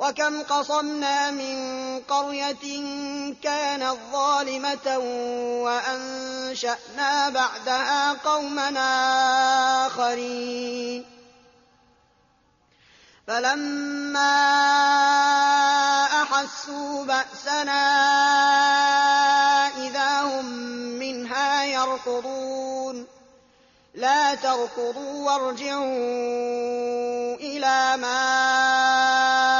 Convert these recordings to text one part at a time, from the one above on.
وكم قصمنا من قرية كانت ظالمة وأنشأنا بعدها قومنا آخرين. فلما أحسوا بأسنا إذا هم منها يركضون. لا تركضوا وارجعوا إلى ما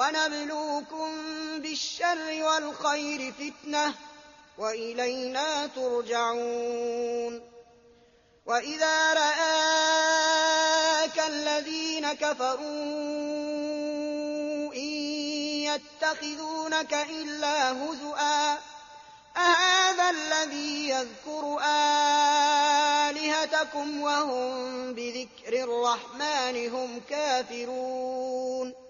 ونبلوكم بالشر والخير فتنة وإلينا ترجعون وإذا رآك الذين كفروا إن يتخذونك إلا هزؤا أهذا الذي يذكر آلهتكم وهم بذكر الرحمن هم كافرون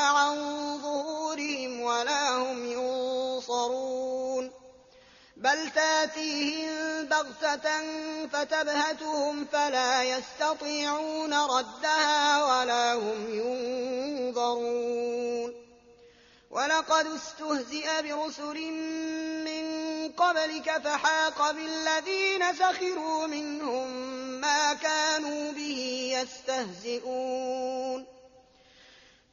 ولا هم ينصرون بل تاتيهم بغتة فتبهتهم فلا يستطيعون ردها ولا هم ينظرون ولقد استهزئ برسل من قبلك فحاق بالذين سخروا منهم ما كانوا به يستهزئون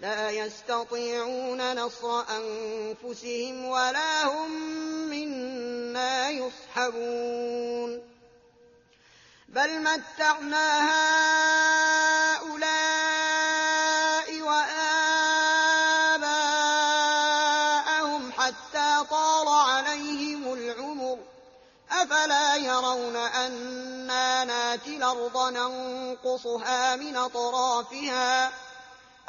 لا يستطيعون نصر أنفسهم ولا هم منا يصحبون. بل متعنا هؤلاء وآباءهم حتى طال عليهم العمر. أفلا يرون أنا ناتي الأرض ننقصها من أطرافها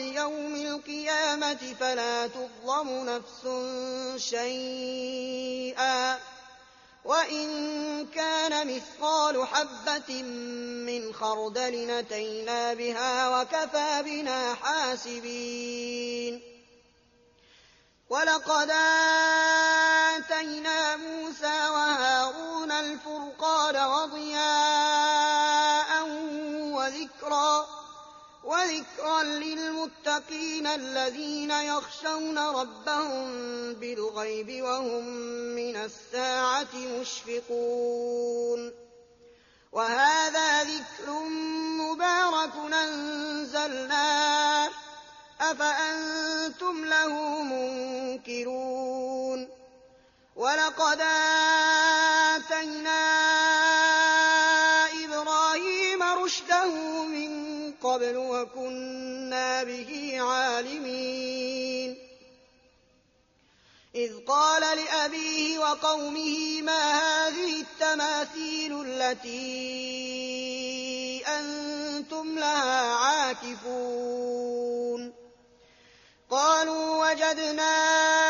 لِيَوْمِ الْقِيَامَةِ فَلَا تُظْلَمُ نَفْسٌ شَيْئًا. وَإِن كَانَ مِثْقَالُ حَبَّةٍ مِّنْ خَرْدَلٍ أَتَيْنَا بِهَا وَكَفَىٰ بِنَا حَاسِبِينَ. وَلَقَدْ آتَيْنَا مُوسَىٰ وَهَارُونَ وَذِكْرًا لِّلْمُتَّقِينَ الَّذِينَ يَخْشَوْنَ رَبَّهُم بِالْغَيْبِ وَهُم مِّنَ السَّاعَةِ مُشْفِقُونَ. وَهَٰذَا ذِكْرٌ مُّبَارَكٌ أَنزَلْنَاهُ ۚ أَفَأَنتُمْ لَهُ مُنكِرُونَ. وَلَقَدْ آتَيْنَا وَكُنَّا بِهِ عَالِمِينَ. إِذْ قَالَ لِأَبِيهِ وَقَوْمِهِ مَا هَٰذِهِ التَّمَاثِيلُ الَّتِي أَنتُمْ لَهَا عَاكِفُونَ؟ قَالُوا وَجَدْنَا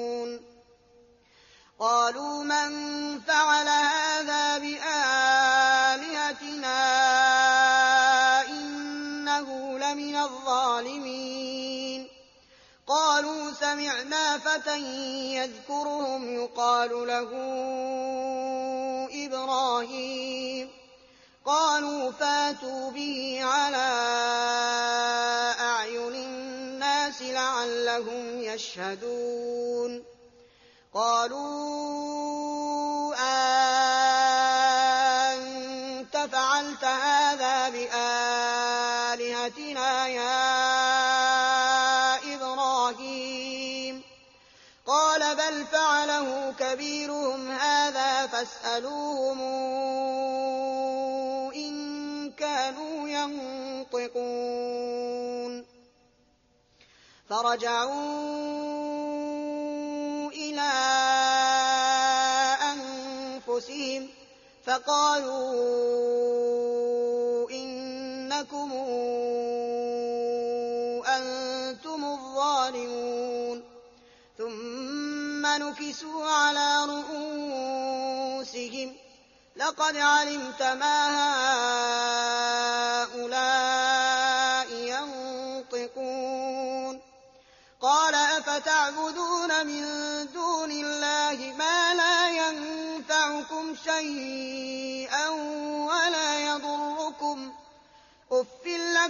قَالُوا مَن فَعَلَ هَٰذَا بِآلِهَتِنَا إِنَّهُ لَمِنَ الظَّالِمِينَ. قَالُوا سَمِعْنَا فَتًى يَذْكُرُهُمْ يُقَالُ لَهُ إِبْرَاهِيمُ. قَالُوا فَأْتُوا بِهِ عَلَىٰ أَعْيُنِ النَّاسِ لَعَلَّهُمْ يَشْهَدُونَ. قَالُوا أَأَنتَ فَعَلْتَ هَٰذَا بِآلِهَتِنَا يَا إِبْرَاهِيمُ؟ قَالَ بَلْ فَعَلَهُ كَبِيرُهُمْ هَٰذَا فَاسْأَلُوهُمْ ينطقون. فرجعوا فقالوا إنكم أنتم الظالمون. ثم نكسوا على رؤوسهم. لقد علمت ما هؤلاء ينطقون. قال أفتعبدون من دون الله ما لا ينفعكم شيئا؟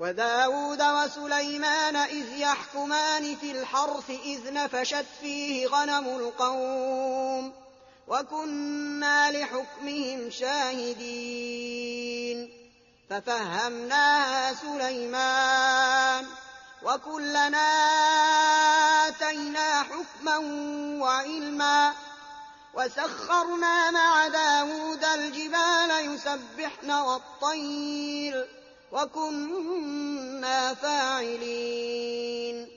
وَدَاوُودَ وَسُلَيْمَانَ إِذْ يَحْكُمَانِ فِي الْحَرْثِ إِذْ نَفَشَتْ فِيهِ غَنَمُ الْقَوْمِ وَكُنَّا لِحُكْمِهِمْ شَاهِدِينَ فَفَهَّمْنَاهَا سُلَيْمَانَ ۚ وَكُلًّا آتَيْنَا حُكْمًا وَعِلْمًا ۚ وَسَخَّرْنَا مَعَ دَاوُودَ الْجِبَالَ يُسَبِّحْنَ وَالطَّيْرَ ۚ وَكُنَّا فَاعِلِينَ.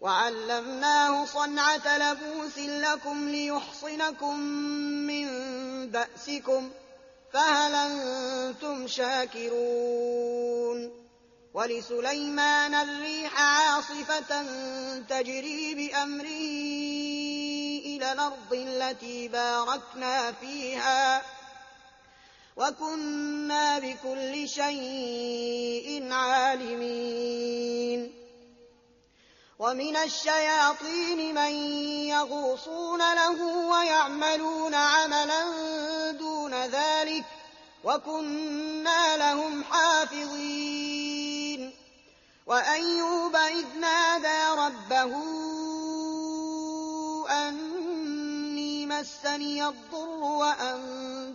وَعَلَّمْنَاهُ صَنْعَةَ لَبُوسٍ لَّكُمْ لِيُحْصِنَكُم مِّن بَأْسِكُمْ ۖ فَهَلْ أَنتُمْ شَاكِرُونَ. وَلِسُلَيْمَانَ الرِّيحَ عَاصِفَةً تَجْرِي بِأَمْرِهِ إِلَى الْأَرْضِ الَّتِي بَارَكْنَا فِيهَا ۚ. وَكُنَّا بِكُلِّ شَيْءٍ عَالِمِينَ وَمِنَ الشَّيَاطِينِ مَن يَغُوصُونَ لَهُ وَيَعْمَلُونَ عَمَلًا دُونَ ذَٰلِكَ ۖ وَكُنَّا لَهُمْ حَافِظِينَ وَأَيُّوبَ إِذْ نَادَىٰ رَبَّهُ أَنِّي مَسَّنِيَ الضُّرُّ وَأَنتَ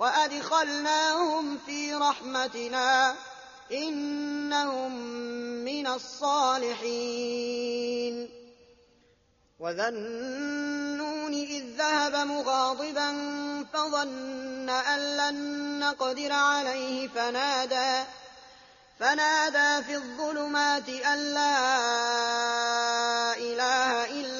وَأَدْخَلْنَاهُمْ فِي رَحْمَتِنَا إِنَّهُم مِّنَ الصَّالِحِينَ. وَذَا النُّونِ إِذ ذَّهَبَ مُغَاضِبًا فَظَنَّ أَن لَّن نَّقْدِرَ عَلَيْهِ فَنَادَىٰ فنادى في الظُّلُمَاتِ أَن لَّا إِلَٰهَ إِلَّا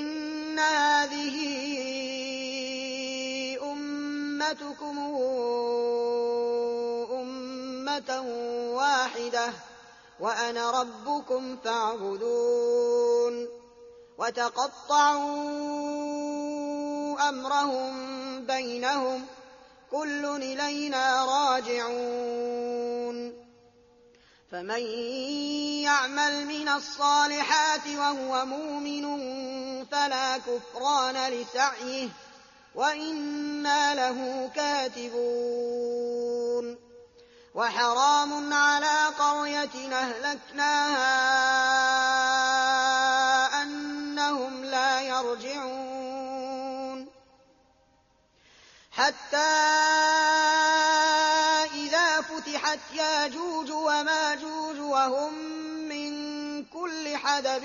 إن هذه أمتكم أمة واحدة وأنا ربكم فاعبدون وتقطعوا أمرهم بينهم كل إلينا راجعون فمن يعمل من الصالحات وهو مؤمن فلا كفران لسعيه وإنا له كاتبون وحرام على قرية أهلكناها أنهم لا يرجعون حتى إذا فتحت ياجوج وماجوج وهم من كل حدب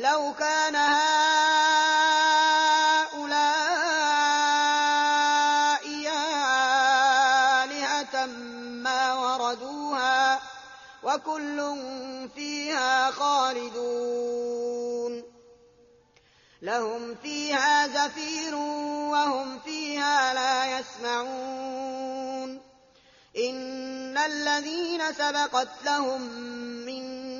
لو كان هؤلاء آلهة ما وردوها وكل فيها خالدون. لهم فيها زفير وهم فيها لا يسمعون. إن الذين سبقت لهم منا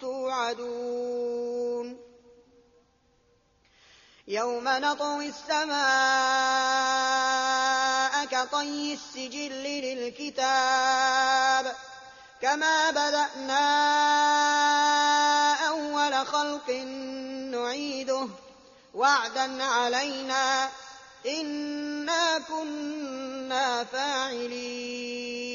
توعدون يوم نطوي السماء كطي السجل للكتاب كما بدأنا أول خلق نعيده وعدا علينا إنا كنا فاعلين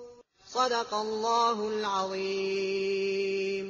صدق الله العظيم.